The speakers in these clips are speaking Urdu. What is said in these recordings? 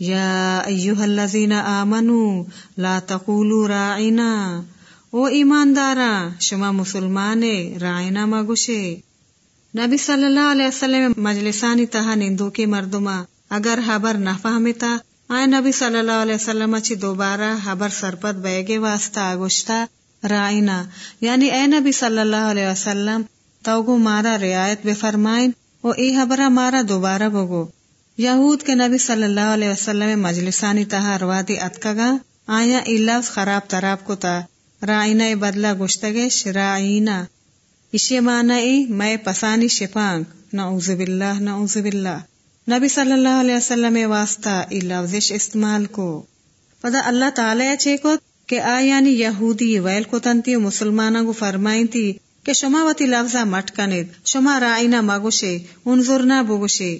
یا ایوہ الذین آمنو لا تقولوا راعنا۔ او ایماندارا، شما مسلمان رائنا مگوشے نبی صلی اللہ علیہ وسلم مجلسانی تہا نندو کے مردما، اگر حبر نہ فہمتا آئے نبی صلی اللہ علیہ وسلم چی دوبارہ حبر سرپت بیگے واسطہ آگوشتا رائنا یعنی اے نبی صلی اللہ علیہ وسلم، توگو مارا رعایت بے فرمائن او ای حبرہ مارا دوبارہ بگو۔ یہود کے نبی صلی اللہ علیہ وسلم مجلسانی تہا روادی اتکگا، آیا ای لفظ خراب تراب کو تا رائنا بدلا گشتگش رائنا اسی معنی میں پسانی شپانگ، نعوذ باللہ نعوذ باللہ۔ نبی صلی اللہ علیہ وسلم واسطہ ای لفظش استعمال کو۔ پدا اللہ تعالی چے کو کہ آیانی یہودی ویل کو تنتی مسلمانوں کو فرمائیں تھی کہ شما وتی لفظا مٹ کنید شما رائنا مگوشے انظرنا بگوشے۔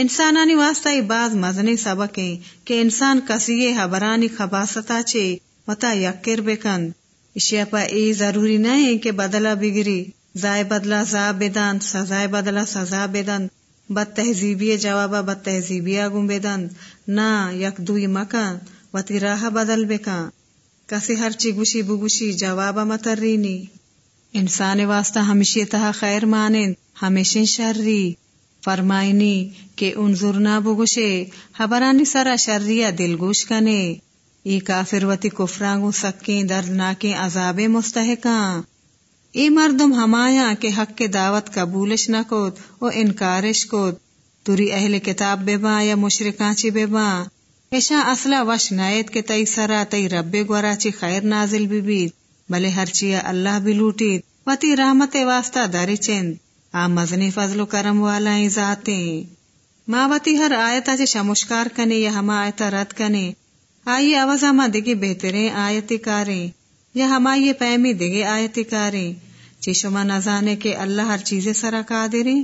انسانانی واسطہ ای بعض مزنی سبقیں کہ انسان کسی حبرانی خباستا چے وتا یکر بکند اشیا پا ای ضروری نہیں کہ بدلا بگری، زائے بدلا زا بدن، سزائے بدلا سزا بدن۔ بد تہذیبی جوابا بد تہذیبی آگوں بدن۔ نہ یک دوی مکان وتی راہ بدل بکان کسی ہر چی گوشی بگوشی جوابا مترینی۔ انسان واسطہ ہمیشہ تہا خیر مانند، ہمیشہ شرری۔ فرمائنی کہ انظر نہ بگوشے حبرانی سرا شریا دل گوش کنے ای کافر وتی کفرانگو سکیں دردناکیں عذاب مستحکاں ای مردم ہمایا کے حق کے دعوت قبولش نہ کوت او انکارش کوت توری اہل کتاب بے با یا مشرکاں چی بے با ایشا اصلا وش نائت کے تئی سرا تئی رب گورا چی خیر نازل بھی بید بلے ہر چیا اللہ بھی لوٹید وتی رحمت واسطہ داری چند آ مزنی فضل و کرم والا ذاتیں ماوتی ہر آیتا چی شمشکار کنے یا ہما آیتا رد کنے آئیے آواز ہما دگے بہترین آیتی کاریں یا ہما یہ پیمی دگے آیتی کاریں چی شما نزانے کے اللہ ہر چیز سرا قادریں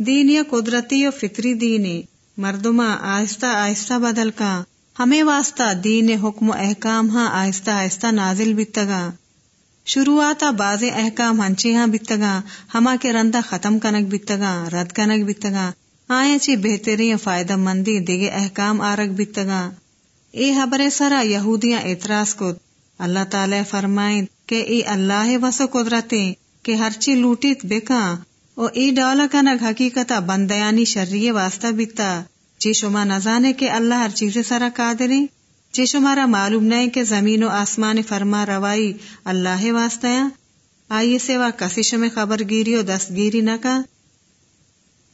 دین یا قدرتی و فطری دینے مردما آہستہ آہستہ بدل کا ہمیں واسطہ دین حکم و احکام ہاں آہستہ آہستہ نازل بتگا شروعاتا باز احکام ہنچے ہاں بتگا ہما کے رندہ ختم کنک بتگا رد کنک بتگا آئے چی بہترین فائدہ مندی دیگے احکام آرک بتگا اے حبر سرا یہودیاں اعتراض کو اللہ تعالی فرمائیں کہ اے اللہ وسو قدرتیں کہ ہر چی لوٹیت بکا۔ او ای ڈولا کنگ حقیقتا بندیانی شریع واسطہ بکتا چی شما نزانے کہ اللہ ہر چیز سرا قادریں چی شمارا معلوم نہیں کہ زمین و آسمان فرما روائی اللہ واسطہ۔ آئیے سوا کسی شمع خبر گیری و دستگیری نہ کا۔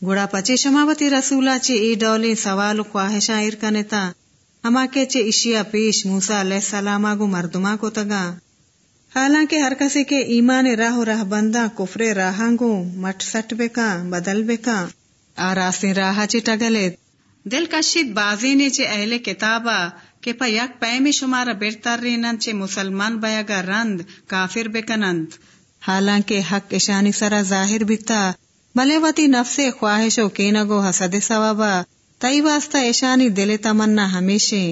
گڑا پچے شماوتی رسولا چی ای ڈولے سوال و خواہشاں ارکنتا ہما کے چے اشیا پیش موسا علیہ السلام گو مردما کو تگا حالانکہ ہر کسی کے ایمان راہ و راہ بندہ کفر راہاں گو مٹ سٹ بکا بدل بکا آراسی راہ چی ٹگلت دل کشید بازی نے چے اہل کتابا کہ پا یک پیمی شمارا برتر رینن چے مسلمان بیاگا رند کافر بکنند حالانکہ حق اشانی سرا ظاہر بکتا بلے وتی نفس خواہش و کینگو حسد ثوابا تئی واسطہ ایشانی دل تمنا ہمیشہ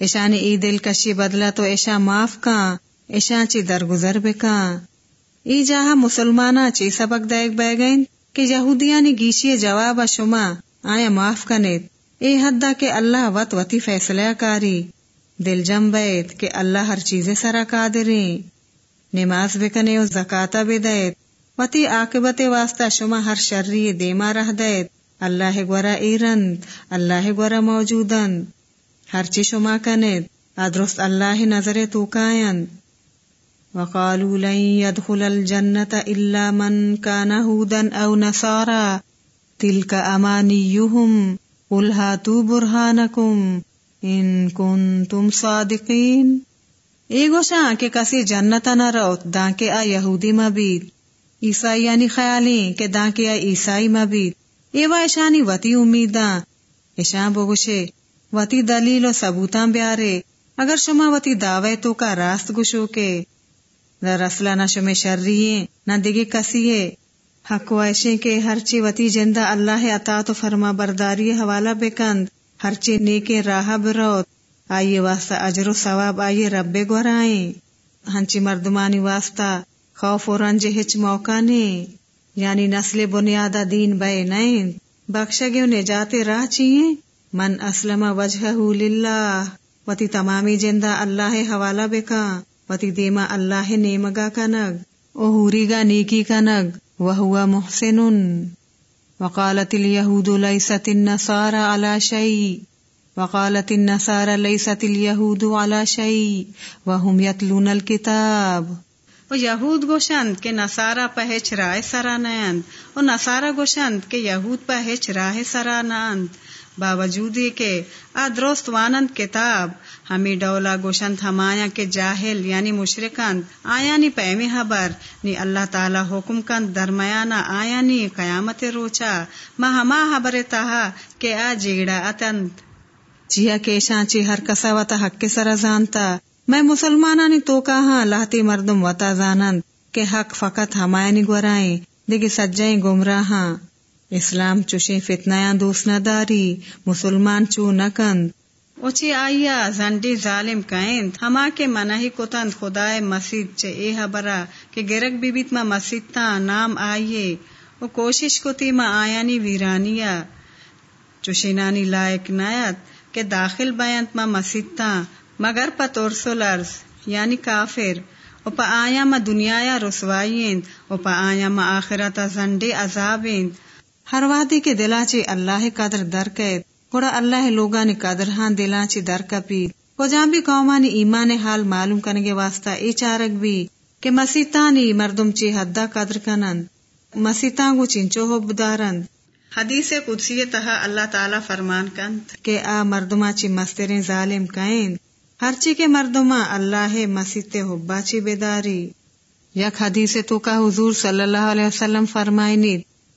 ایشانی ای دل کشی بدلا تو ایشا معاف کاں ایشا چی درگزر بکاں ای جہاں مسلمانا چی سبق دائک بے گئن کہ یہودیانی گیشی جواب شما آیا معاف کنید اے حدہ کہ اللہ وط وتی فیصلہ کاری دل جم بیت کہ اللہ ہر چیز سرا قادریں نماز بکنے و زکاة بدیت وتی عاقبت واسطہ شما ہر شرری دیما رہ دیت اللہ گورا ایرند، اللہ گورا موجودند ہر چی شما کند ادرست اللہ نظر تو کائن۔ وقالوا لن يدخل الجنة إلا من كان هودا أو نصارى تلك أمانيهم قل هاتوا برهانكم إن كنتم صادقين اے گوشاں کہ کسی جنت نہ روت دان کے آ یہودی مبید۔ عیسائی یعنی خیالیں کہ دان کے عیسائی مبید۔ ایوا ایشانی وتی امیداں۔ ایشان بگوشے وتی دلیل و ثبوتاں بیارے۔ اگر شما وتی دعوے تو کا راست گشو کے۔ در اصلا نہ شمے شرریے نہ دگے کسیے حق وائشے کے ہر چی وتی جندہ اللہ اطاعت و فرما برداری حوالہ بکند۔ ہر چی نیکے راہ بروت آئیے واسطہ اجر و ثواب آئیے رب گورائیں ہنچی مردمانی واسطہ۔ خوف و رنج ہچ موقع نے یعنی نسل بنیادہ دین بے نائن بخشگے انہیں جاتے راہ چیئے من اسلم وجہ للہ۔ وتی تمامی جندہ اللہ حوالہ بکا۔ وتی دیما اللہ نیمگا کنگ او گا نیکی کنگ وہوا محسن وقالت اليهود ليست النصارى على شيء وقالت النصارى ليست اليهود على شيء وهم يتلون الكتاب و یہود گوشند کے نصارا پہچ رائے سرا نیند و نصارا گوشند کے یہود پہچ راہ سرا نند باوجود کے ادرست وانند کتاب، ہمیں ڈولا گوشند ہمایا کے جاہل یعنی مشرکند آیا نی پیمی حبر نی اللہ تعالی حکم کند درمیانا آیا نی قیامت روچا۔ ما ہما حبر تہا کہ آ جیڑا اتند۔ جیا کیشان چی ہر کسا وتا حق کے سر زانتا۔ میں مسلمانانی تو کہاں لاہتی مردم وتا زانند کہ حق فقط ہمائنی گورائیں دیکھ سجائیں گمراہاں۔ اسلام چوشیں فتنیاں دوست نہ داری، مسلمان چو نکند اوچی آئیا زنڈی ظالم کائند، ہما کے منہی کتند خدای مسجد چے اے حبرا کہ گرک بیبیت ما مسجد تا نام آئیے۔ وہ کوشش کتی ما آیانی ویرانیا چوشینانی لائق نایت کہ داخل بیانت ما مسجد تا۔ مگر پا تورسو لرز یعنی کافر او پا آیا ما دنیا یا رسوائیند او پا آیا ما آخرت زنڈے عذابیند۔ ہر وادی کے دلا چی اللہ قدر در قید گوڑا اللہ لوگانی قدر ہاں دلا چی در کو جان بھی قومانی ایمان حال معلوم کنگے واسطہ ای چارک بھی کہ مسیطانی مردم چی حدہ قدر کنند مسیطان گو چنچو ہو بدارند حدیث قدسی تہا اللہ تعالی فرمان کند۔ کہ آ مردما چی مسترین ظالم کائند ہرچی کے مردما اللہ مسیح حبا چی بیداری یک حدیث تو کا حضور صلی اللہ علیہ وسلم فرمائنی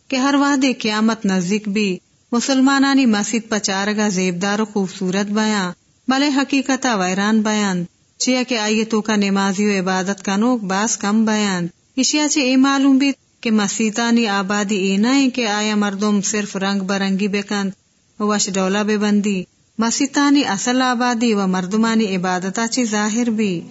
کہ ہر وحدی قیامت نزدیک بھی مسلمانانی مسجد پچارگا زیبدار و خوبصورت بیان بلے حقیقتا ویران بیان چیا کہ آئیے تو کا نمازی و عبادت کا نوک باس کم بیان اشیا چی اے معلوم بھی کہ مسیطانی آبادی اینا ہے کہ آیا مردم صرف رنگ برنگی بکند وش ڈولا بے بندی مسیطانی اصل آبادی و مردمانی عبادتا چی ظاہر بھی۔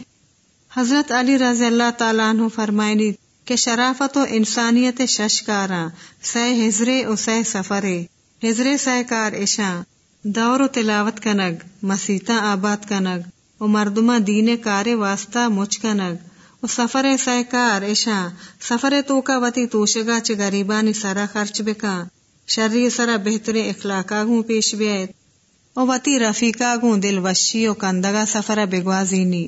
حضرت علی رضی اللہ تعالیٰ عنہ فرمائنی کہ شرافت و انسانیت ششکاراں سہ ہزرے و سہ سفرے ہزرے سہ کار اشاں دور و تلاوت کنگ مسیطا آباد کنگ، و مردمہ دین کار واسطہ مچ کنگ، و سفر سہ کار ایشاں سفر تو کا وتی توشگا چ غریبانی سرا خرچ بکا شرری سرا بہترین اخلاقا گوں پیش بیت۔ او وتی رفیقا گوں دل وشی او کندگا سفر بگوازینی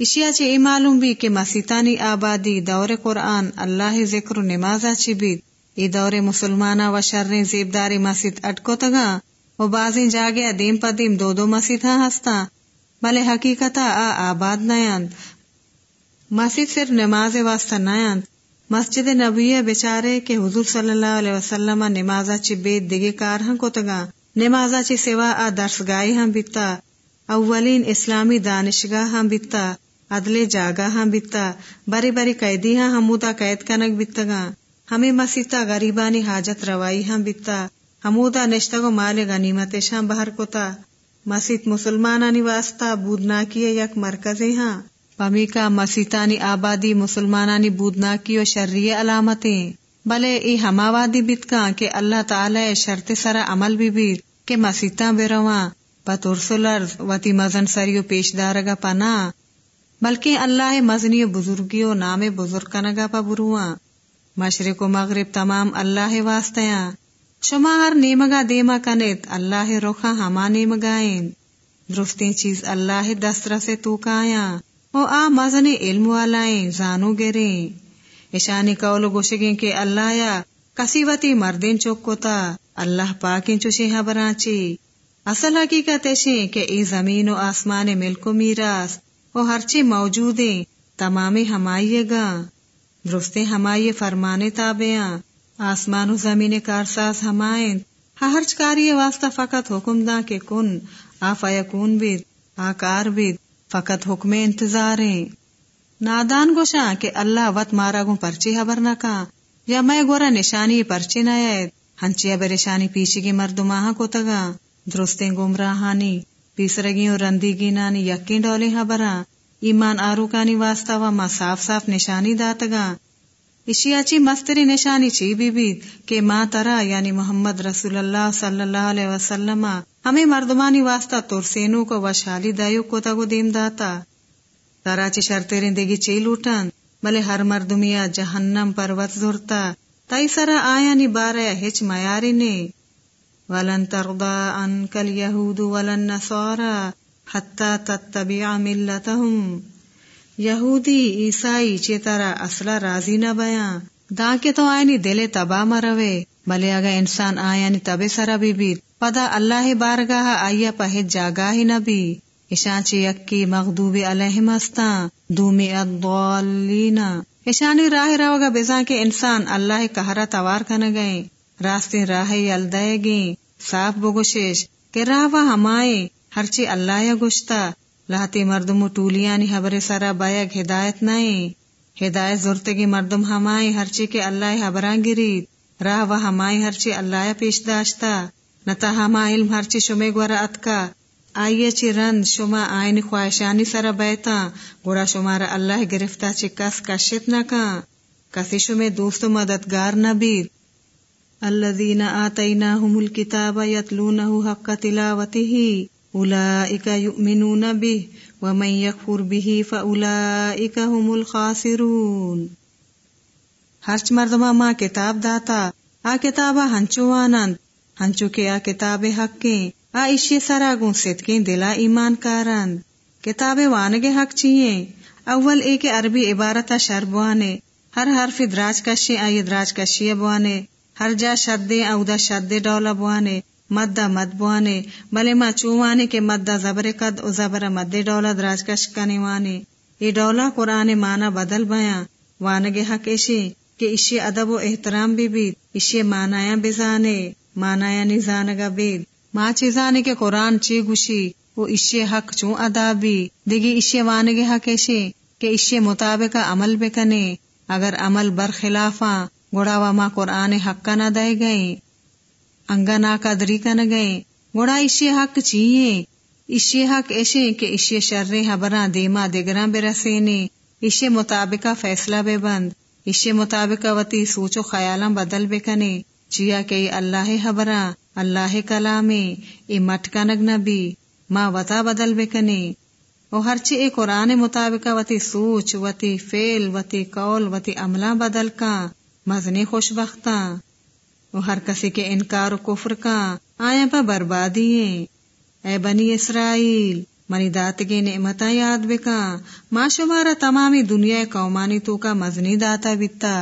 اشیا چی ای معلوم بھی کہ مسیطانی آبادی دور قرآن اللہ ذکر و نمازا چی بید ای دور مسلمانا و شرن زیبداری مسیط اٹکو تگا و بازی جاگیا دیم پا دیم دو دو مسیطا ہستا بلے حقیقتا آ آباد نیاند مسیط صرف نماز واسطہ نیاند مسجد نبی بچارے کے حضور صلی اللہ علیہ وسلم نمازا چی بید دگی کارہاں کو تگا نمازا چی سوا آ درسگاہی ہم بیتا اولین اسلامی دانشگاہ ہم بیتا عدل جاگا ہم بیتا بری بری قیدی ہاں ہمودا قید کنک بیتگا ہمیں مسیطا غریبانی حاجت روائی ہم بیتا ہمودا نشتگو مال غنیمت شام بہر کوتا۔ مسیط مسلمانانی واسطہ بودنا کیے یک مرکزی ہاں۔ پمی کا مسیطانی آبادی مسلمانانی بودنا کی و شرری علامتیں۔ بلے ای ہما وادی بیتکا کہ اللہ تعالی شرط سرا عمل بھی بیت کہ مسیطاں بے رواں بطور وتی مزن سریو پیش دارگا پنا بلکہ اللہ مزنی بزرگی و نام بزرگ کنگا پا برواں مشرق و مغرب تمام اللہ واسطیاں شما ہر نیمگا دیما کنت اللہ روخا ہما نیمگائیں درستیں چیز اللہ دستر سے تو کایا او آ مزنی علم والائیں زانو گریں اشانی قول گوشگیں کہ اللہ یا کسی وتی مردین چوکوتا اللہ پاکیں چوشی براچی اصل حقیقت ایشی کہ ای زمین و آسمان ملک و میراس وہ ہرچی موجودیں تمامی ہمائیے گا درستے ہمائیے فرمانے تابیاں آسمان و زمین کارساز ہمائیں۔ ہرچ کاری واسطہ فقط حکم دا کے کن آ فیکون بید، آکار بید، فقط حکم انتظاریں نادان گوشاں کہ اللہ وط مارا گو پرچی حبر نہ کا یا میں گورا نشانی پرچی نہ ہنچیا بریشانی پیچھے کی مردماہ کو تگا درستیں گمراہانی پیسرگی اور رندی نانی یقین ڈولی حبرا ایمان آروکانی واسطہ و ما صاف صاف نشانی داتگا اشیا چی مستری نشانی چی بی بید کہ ماں ترا یعنی محمد رسول اللہ صلی اللہ علیہ وسلم ہمیں مردمانی واسطہ ترسینو کو وشالی دایو کو تگو دیم داتا تراچی شرطیرین دیگی چی لوٹن بلے ہر مردمیا جہنم پر زورتا تائی سرا آیا نی بارا ہچ میاری نے ولن ترضا عنك اليهود ولا النصارى حتى تتبع ملتهم یہودی عیسائی چیتارا اصلا راضی نہ بیاں دا کے تو آئینی دلے تبا مروے بلے اگا انسان آئینی تبے سرا بھی بیت پدا اللہ بارگاہ آیا پہت جاگاہی نبی اشان چی یکی مغدوب علیہم استا دومی الضالین اشانی راہ روگا بزان کے انسان اللہ کہرا توار کن گئے۔ راستے راہ الدے گی صاف بگوشش کہ راہ ہمائے ہرچی اللہ یا گشتا لاہتی مردم ٹولیانی حبر سرا بیگ ہدایت نائیں ہدایت زورتگی مردم ہاں ہمائے ہرچی کے اللہ حبران گری۔ راہ و ہمائے ہرچی اللہ پیش داشتا۔ نتا ہما ہاں علم ہرچی شمے گورا اتکا۔ آئیے چی رند شما آئین خواہشانی سرا بیتا گوڑا شمارا اللہ گرفتا چی کس کشت نکا کسی شمے دوست مددگار نبید الذين آتيناهم الكتاب يتلونه حق تلاوته أولئك يؤمنون به ومن يكفر به فأولئك هم الخاسرون۔ ہرچ مردما ماں کتاب داتا، آ کتابا ہنچو آنند۔ ہنچو کے آ کتاب حق کے آ اشی سرا گوں دلا ایمان کارند کتاب وانگے حق چیئے اول ایک عربی عبارت شربوانے ہر حرف دراج کشی آئی دراج کشی بوانے ہر جا شدے اودا شدے ڈولا بوانے مدہ مد بوانے بلے ما چوانے کے مدہ زبر قد او زبر مدے ڈولا دراج کش وانے یہ ڈولا قرآن مانا بدل بیاں وانگے حق ایشی کہ اشی ادب و احترام بھی بید اشی مانایا بزانے مانایا نزانگا بید ما چیزانے کے قرآن چی گوشی، وہ اشی حق چون ادا بھی دیگی اشی وانگے حق ایشی، کہ اشی مطابق عمل بکنے اگر عمل برخلافاں گوڑا وما قرآن حق نہ دے گئے انگا نا قدری کا نہ گئے گوڑا اشی حق چیئے۔ اشی حق ایشے کہ اشی شر حبراں دیما دگراں برسینے اشی مطابقہ فیصلہ بے بند۔ اشی مطابقہ وتی سوچو خیالاں بدل بے کنے۔ چیا کہ اللہ حبراں اللہ کلامے ای مٹکا نگ نبی، ما وتا بدل بے او ہرچی اے قرآن مطابقہ وتی سوچ، وتی فیل وتی قول، وتی عملہ بدل کا، مزنی خوش بختاں وہ ہر کسی کے انکار و کفر کا، آیا پا بربادی اے بنی اسرائیل، منی دات کے نعمتا یاد بکا۔ ما شمارا تمامی دنیا قومانی تو کا مزنی داتا بیتا۔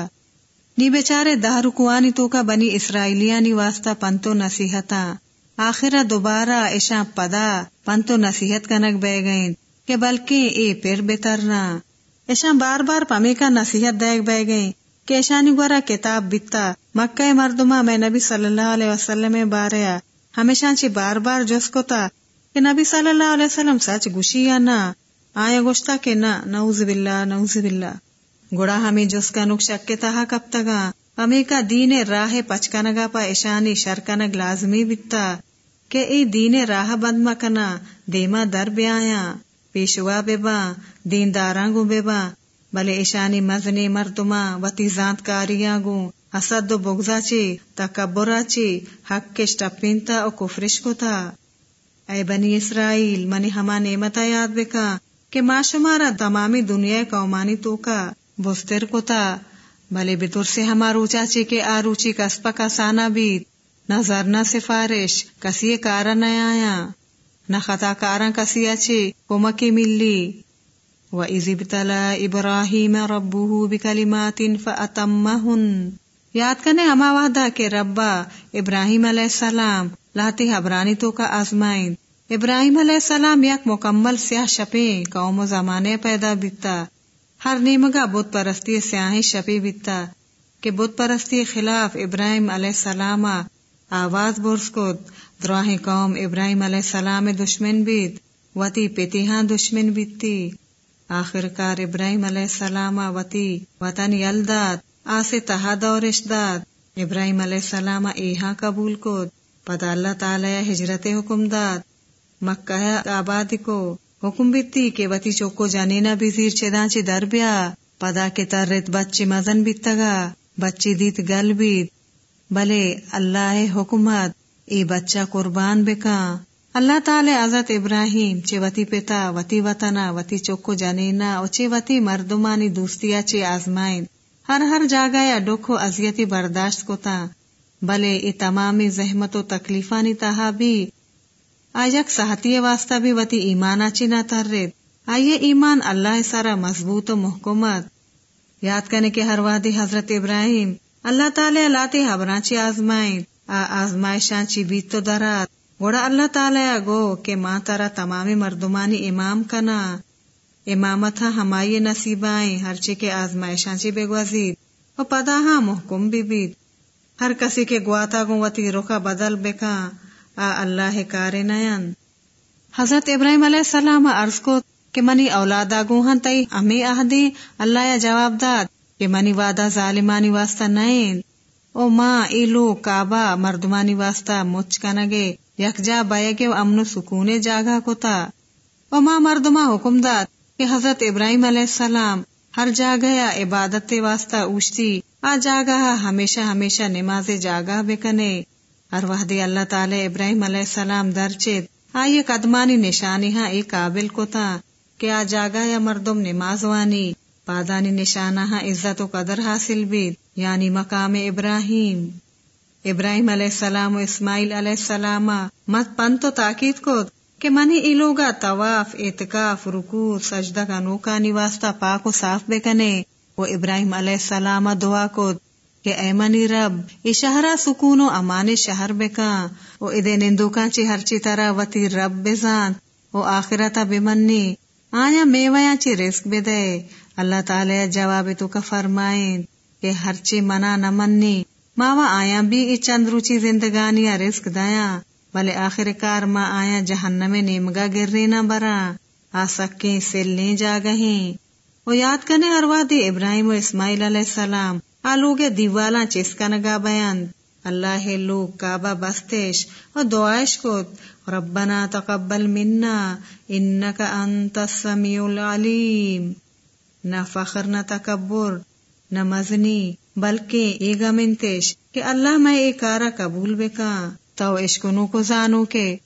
نی بیچارے دہ رکوانی تو کا بنی اسرائیلیانی واسطہ پنتو نصیحتا آخرہ دوبارہ ایشا پدا پنتو نصیحت کنک بے گئیں کہ بلکہ اے پھر بترنا ایشا بار بار پمی کا نصیحت دیکھ بے گئیں کیشانی گورا کتاب بیتا مکہ مردما میں نبی صلی اللہ علیہ وسلم باریا ہمیشہ چی بار بار جس کو تا کہ نبی صلی اللہ علیہ وسلم سچ گوشی یا نہ آیا گوشتا کہ نہ نعوذ باللہ نعوذ باللہ گوڑا ہمیں جس کا نک شک کے تہا کب تگا؟ ہمیں کا دین راہ پچکنگا پا ایشانی شرکنگ لازمی بیتا کہ ای دین راہ بند مکنا، دیما در بیایا پیشوا بے با دین دارانگو بے با، بلے ایشانی مزنی مردما وتی زانت کاریاں گو حسد و بغزا چی، تکبرا چی، حق کے شٹپینتا او کفرش کو تھا اے بنی اسرائیل، منی ہما نعمتا یاد بکا کہ ما شمارا تمامی دنیا قومانی تو کا بستر کو تھا بلے بطور سے ہما روچا چی کے آروچی کسپا کا سانا بیت نہ زرنا سفارش کسی کارا نہ آیا۔ نہ خطا کارا کسی اچھی کمکی ملی۔ وَإِذِ ابْتَلَى إِبْرَاهِيمَ رَبُّهُ بِكَلِمَاتٍ فَأَتَمَّهُنْ۔ یاد کرنے ہما وعدہ کہ ربا ابراہیم علیہ السلام لاتی حبرانی تو کا آزمائن۔ ابراہیم علیہ السلام یک مکمل سیاہ شپیں قوم و زمانے پیدا بیتا۔ ہر نیمگا بت پرستی سیاہی شپی بیتا کہ بت پرستی خلاف ابراہیم علیہ السلام آواز برس کو دراہ قوم ابراہیم علیہ السلام دشمن بیت وتی پیتیہاں دشمن بیتی۔ آخر کار ابراہیم علیہ السلام وتی وطن یلداد آسے تہا دورش داد۔ ابراہیم علیہ السلام ایہاں قبول کو پدا اللہ تعالی ہجرت حکم داد۔ مکہ آباد کو حکم بیتی کہ وتی چوکو جانینا بھی زیر چدان چی در بیا، پدا کے ترت بچی مزن بیتگا بچی دیت گل بیت بلے اللہ حکمت ای بچہ قربان بکا۔ اللہ تعالی حضرت ابراہیم چے وتی پتا، وتی وطنا، وتی چوکو جنینا او چے وتی مردمانی دوستیا چے آزمائن۔ ہر ہر جاگا یا ڈوکھو ازیتی برداشت کو تا بلے ای تمامی زحمت و تکلیفانی تہا بھی۔ آیک صحتی واسطہ بھی وتی ایمانا چی نہ ترد آئیے ایمان اللہ سارا مضبوط و محکمت یاد کرنے کے ہر وادی حضرت ابراہیم۔ اللہ تعالی لاتے حبرانچی آزمائیں۔ آ آزمائشاں چی بیت تو درات۔ گوڑا اللہ تعالی گو کہ ماں تارا تمامی مردمانی امام کنا۔ امامت ہمائی نصیبائیں۔ ہر چی کے آزمائشاں چی بے گوزید و پدا ہاں محکم بھی بیت۔ ہر کسی کے گواتا گوتی رخا بدل بکا آ اللہ کار نین حضرت ابراہیم علیہ السلام عرض کو کہ منی اولادا گوہن تئی امی آہدی اللہ یا جواب داد کہ منی وعدہ ظالمانی واسطہ نائن او ماں ایلو کعبہ مردمانی واسطہ مچ کنگے یک جا بیگے امن و سکونے جاگا کو تا۔ او ماں مردما حکم داد کہ حضرت ابراہیم علیہ السلام ہر جا گیا عبادت واسطہ اوشتی، آ جاگا ہمیشہ ہمیشہ نماز جاگا بکنے ہر وحدی اللہ تعالی ابراہیم علیہ السلام درچت آئیے قدمانی نشانی ہاں ایک قابل کو تا کہ آ جاگا یا مردم نماز وانی پادانی نشانہ ہاں عزت و قدر حاصل بھی یعنی مقام ابراہیم ابراہیم علیہ السلام و اسماعیل علیہ السلام مت پن تو تاکید کو کہ منی ایلوگا طواف اعتکاف رکو سجدہ کا نوکا نواستا پاک و صاف بے کنے وہ ابراہیم علیہ السلام دعا کو کہ اے منی رب، ای شہرہ سکون و امان شہر بکا وہ ادے نندوکا چی ہر چی طرح وتی رب بزان وہ آخرتا بمنی آیا میویا چی رزق بے دے، اللہ تعالی جواب تو کا فرمائیں کہ ہر چی منا نہ منی، ماوا آیا بھی ای چند روچی زندگانی رزق دایا، بلے آخر کار ماں آیا جہنم نیمگا گرری نہ برا آ سکیں سل نہیں جا گہیں وہ یاد کرنے ہر وادی ابراہیم و اسماعیل علیہ السلام آلو کے دیوالا چسکنگا بیان۔ اللہ لوگ کعبہ بستش اور دعائش کو ربنا تقبل منا انکا انت السمیع العلیم۔ نہ فخر، نہ تکبر، نہ مزنی، بلکہ ایگا منتش کہ اللہ میں ایک کارا قبول بکا۔ تو عشقنو کو زانو کے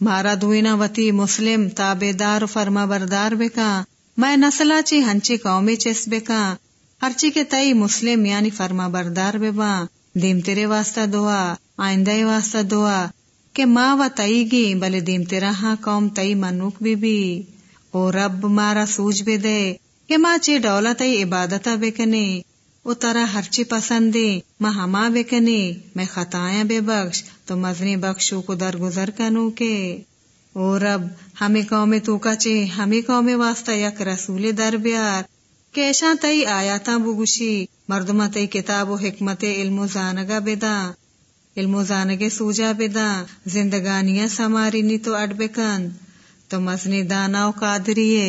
مارا دوینا وتی مسلم تابے دار فرما بردار بکا۔ میں نسلا چی ہنچی قومی چس بکا۔ ہرچی کے تئی مسلم یعنی فرما بردار ببا دیم تیرے واسطہ دعا، آئندہ واسطہ دعا، کہ ماں و تئی گی، بلے دیم تیرا ہاں قوم تئی منوک بی بی۔ او رب مارا سوج بے دے، کہ ماں چی ڈولا تئی عبادتا بکنے او ترا ہرچی پسندی ماں ہما بکنے میں خطائیں بے بخش، تو مزنی بخشو کو درگزر کنو کے۔ او رب، ہمیں قوم تو کا چے ہمیں قوم واسطہ یک رسول در بیار۔ کیشا تئی آیاتا بگوشی مردمہ تئی کتاب و حکمت علم و زانگا بدا علم و زانگے سوجا بدا زندگانیاں سماری نی تو اڈ بکن۔ تو مزنی دانا و قادریے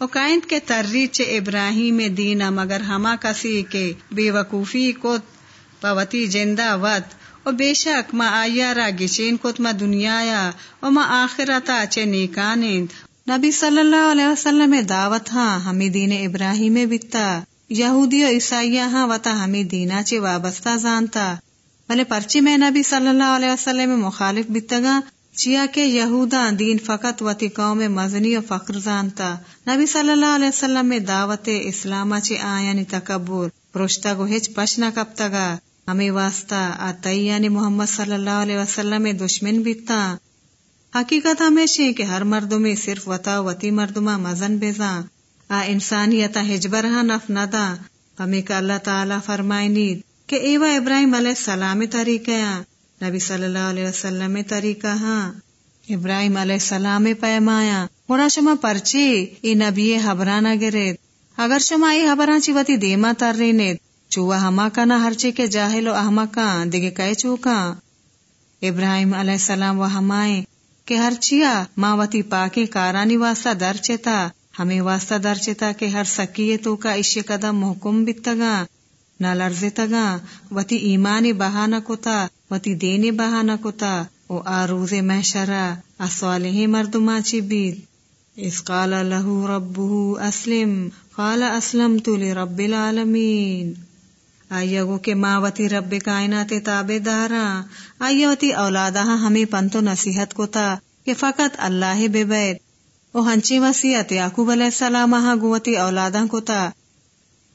او کائنت کے ترری چے ابراہیم دینا مگر ہما کسی کے بے وقوفی کت پوتی جندہ وط او بے شک ما آیا را گچین کت ما دنیا یا او ما آخرتا چے نیکانند نبی صلی اللہ علیہ وسلم دعوت ہاں ہمیں دین ابراہیم بتا یہودی و عیسائیہ ہاں وتا ہمیں دینا چے وابستہ زانتا۔ بھلے پرچی میں نبی صلی اللہ علیہ وسلم مخالف بتگا چیا کے یہودا دین فقط وتی قوم مزنی و فخر زانتا۔ نبی صلی اللہ علیہ وسلم میں دعوت اسلام چی آیانی یعنی تکبر پروشتا گو ہچ پشنا کب تگا ہمیں واسطہ آتائی یعنی محمد صلی اللہ علیہ وسلم دشمن بیتا حقیقت ہمیشہ کہ ہر مردوں میں صرف وتا وتی مردما مزن بیزا۔ آ انسانیتا ہجبرہا نف ندا۔ ہمیں کا اللہ تعالی فرمائنی کہ ایوا ابراہیم علیہ السلام طریقہ نبی صلی اللہ علیہ وسلم طریقہ ہاں۔ ابراہیم علیہ السلام پیمایا۔ گوڑا شما پرچی ای نبی حبرانا گرید اگر شما ای حبران چی وتی دیما تر رینید چوہ ہما کنا ہرچی کے جاہل و احمقا دیگے کئے چوکا ابراہیم علیہ السلام و ہمائیں۔ کہ ہر چیا ماں وتی پاکی کارانی واسطہ درچتا ہمیں واسطہ درچتا کہ ہر سکیے تو کا عشق قدم محکم بتگا نہ لرزے تگا وتی ایمانی بہانہ کتا وتی دینی بہانہ کتا او آروز محشرہ اسوالہ مردما چی بید اس قال له ربه اسلم قال اسلمت لرب العالمین آئیا گو کہ ماں وتی رب کائنات تابے دارا آئیا وتی اولادا ہمیں پنتو نصیحت کو تا کہ فقط اللہ بے بیت او ہنچی وسیعت یعقوب علیہ السلام ہاں گوتی اولادا کو تا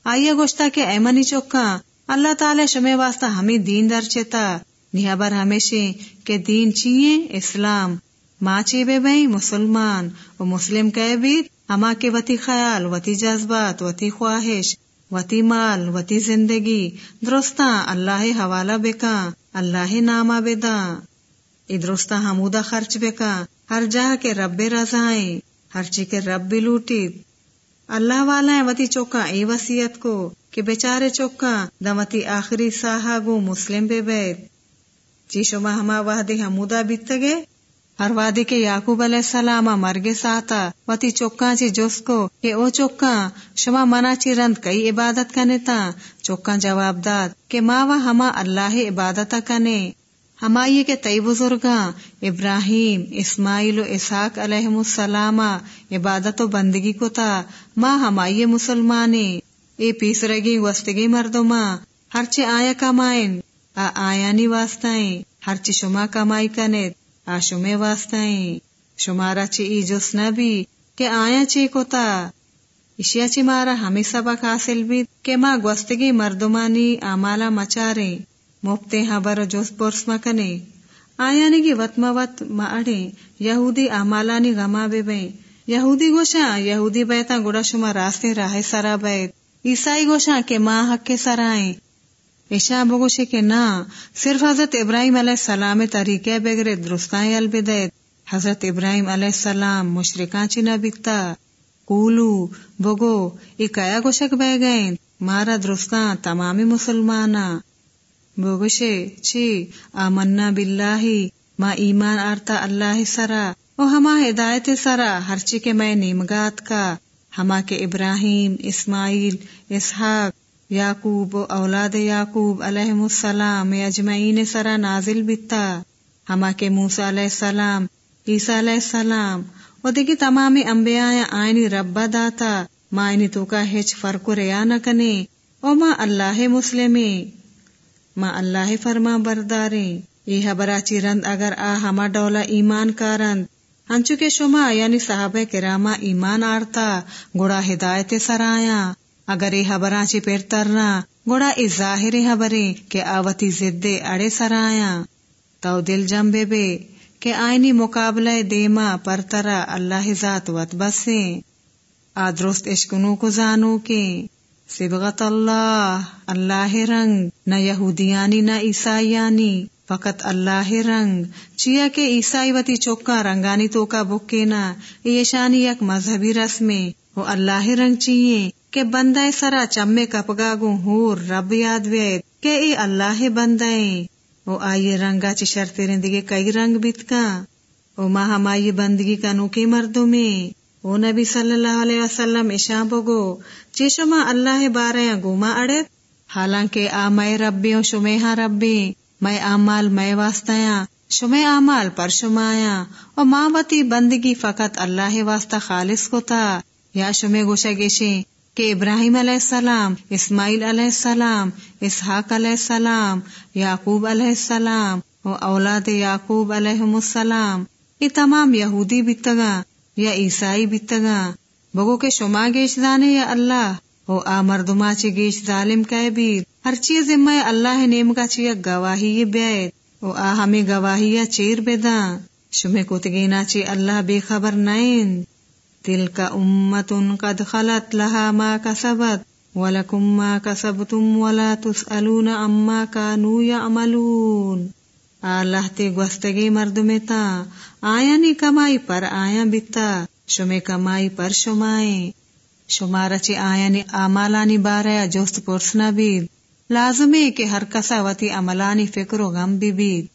آئیے گوشتا کہ ایمنی چوکا اللہ تعالی شمع واسطہ ہمیں دین در چیتا نہبر ہمیشہ کہ دین چیئے اسلام ماں چی بے بھائی مسلمان و مسلم کہ بھی ہما کے وتی خیال وتی جذبات وتی خواہش وتی مال وتی زندگی درستا اللہ حوالہ بکا اللہ نامہ بدا ای درستا حمودہ خرچ بکا ہر جہاں کے رب رضائیں ہر چی کے رب بھی لوٹی اللہ والا وتی چوکا ای وسیعت کو کہ بیچارے چوکا دمتی آخری ساہا گو مسلم بے بیت چی شما ہما وحدی حمودہ بیت ہر وادی کے یعقوب علیہ السلام مرگے ساتا، وتی چوکا چی جس کو کہ او چوکا شما منا چی رند کئی عبادت کنے تا؟ چوکا جواب داد، کہ ماں ہما اللہ عبادت کنے۔ ہما یہ کہ تئی بزرگاں، ابراہیم، اسماعیل و اسحاق علیہ السلام عبادت و بندگی کو تا ماں ہمائی مسلمانے۔ اے پیس رگی وستگی مردما ہر چی آیا کمائن۔ آ آیا نی واسطائیں ہر شما کمائی کنے آشمے واسطائیں شمارا چی ای جس نبی، کہ آیا چی کوتا۔ اشیا چی مارا ہمیں سبق حاصل بھی، کہ ماں گوستگی مردمانی آمالا مچارے مفتے حبر ہاں جوس پرس مکنے۔ آیا نگی وط موت ما اڑے یہودی آمالانی غما بے بے یہودی گوشا یہودی بیتا گڑا شما راستے راہ سرا بیت عیسائی گوشا کہ ماں حق کے سرائیں۔ ایشا بگوشے کے نا، صرف حضرت ابراہیم علیہ السلام طریقے بغیر درستائیں البدیت حضرت ابراہیم علیہ السلام مشرقان چنا بکتا۔ کولو بگو ای کیا گوشک بہ گئے۔ مارا درستان تمامی مسلمانا بگوشے چی، آمنا باللہ، ما ایمان آرتا اللہ سرا۔ او ہما ہدایت سرا، ہر چی کے میں نیمگات کا۔ ہما کے ابراہیم، اسماعیل، اسحاق۔ یعقوب و اولاد یعقوب علیہ السلام اجمعین سرا نازل بتا ہما کے موسا علیہ السلام، عیسیٰ علیہ السلام و دیکھی تمام انبیاء آئینی ربا داتا، ما آئینی تو کا ہچ فرق ریا نہ کنے۔ او ما اللہ مسلمی ما اللہ فرما بردارے۔ یہ حبرا رند اگر آ ہما ڈولا ایمان کارند۔ ہنچو کے شما یعنی صحابہ کراما ایمان آرتا، گڑا ہدایت سرایا اگر یہ خبراں چی پیر ترنا، گوڑا ای ظاہر خبریں کہ آوتی زدے اڑے سرایا۔ تو دل جم بے بے کہ آئینی مقابلہ دیما پر ترا اللہ ذات وط بسے۔ آدرست عشقنو کو زانو کے۔ سبغت اللہ اللہ رنگ، نہ یہودیانی نہ عیسائیانی۔ فقط اللہ رنگ، چیا کے عیسائی وتی چوکا رنگانی تو کا بکے نا۔ یہ شانی یک مذہبی رسمے، وہ اللہ رنگ چیئے۔ کہ بندہ سرا چمے کپگا گو ہور رب یاد وید کہ ای اللہ بندے، او آئیے رنگا چی شرطے رندگے کئی رنگ بیت کا او ماہ ہمائی بندگی کا نوکی مردوں میں، او نبی صلی اللہ علیہ وسلم اشاں بگو چی شما اللہ بارے گوما اڑت حالانکہ آ میں ربی او شمے ہاں ربی میں آمال میں واسطیاں شمے آمال پر شمایا ہاں، او ماں بتی بندگی فقط اللہ واسطہ خالص کو تھا، یا شمے گوشا گیشیں کہ ابراہیم علیہ السلام، اسماعیل علیہ السلام، اسحاق علیہ السلام، یعقوب علیہ السلام و اولاد یعقوب علیہ السلام، یہ تمام یہودی بتگا یا عیسائی بتگا بگو کے شما گیش دانے یا اللہ، او آ مردما چی گیش ظالم کا بھی ہر چیز ذمہ اللہ نیم کا چی گواہی بیت او آ ہمیں گواہی یا چیر بیدا شمے کتگینا چی اللہ بے خبر نائن تل کا امت ان قد خلط لہا ما کسبت ولکم ما کسبتم ولا تسألون اما کانو یعملون آلہ تے گوستگی مرد میں تا آیا نی کمائی پر آیا بیتا شمے کمائی پر شمائے۔ شمارا چی آیا نی آمالانی باریا جوست پرسنا بید لازمی کہ ہر کسا وتی عملانی فکر و غم بھی بید۔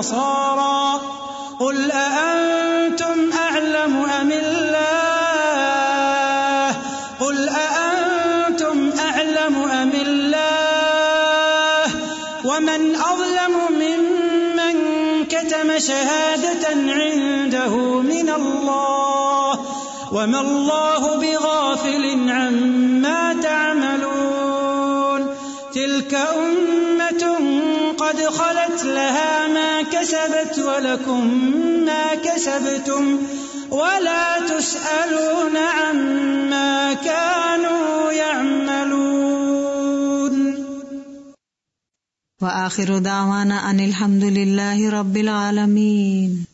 نصارا قل أأنتم أعلم أم الله؟ قل أأنتم أعلم أم الله؟ ومن أظلم ممن كتم شهادة عنده من الله؟ وما الله ولكم ما كسبتم ولا تسألون عما كانوا يعملون. وآخر دعوانا أن الحمد لله رب العالمين.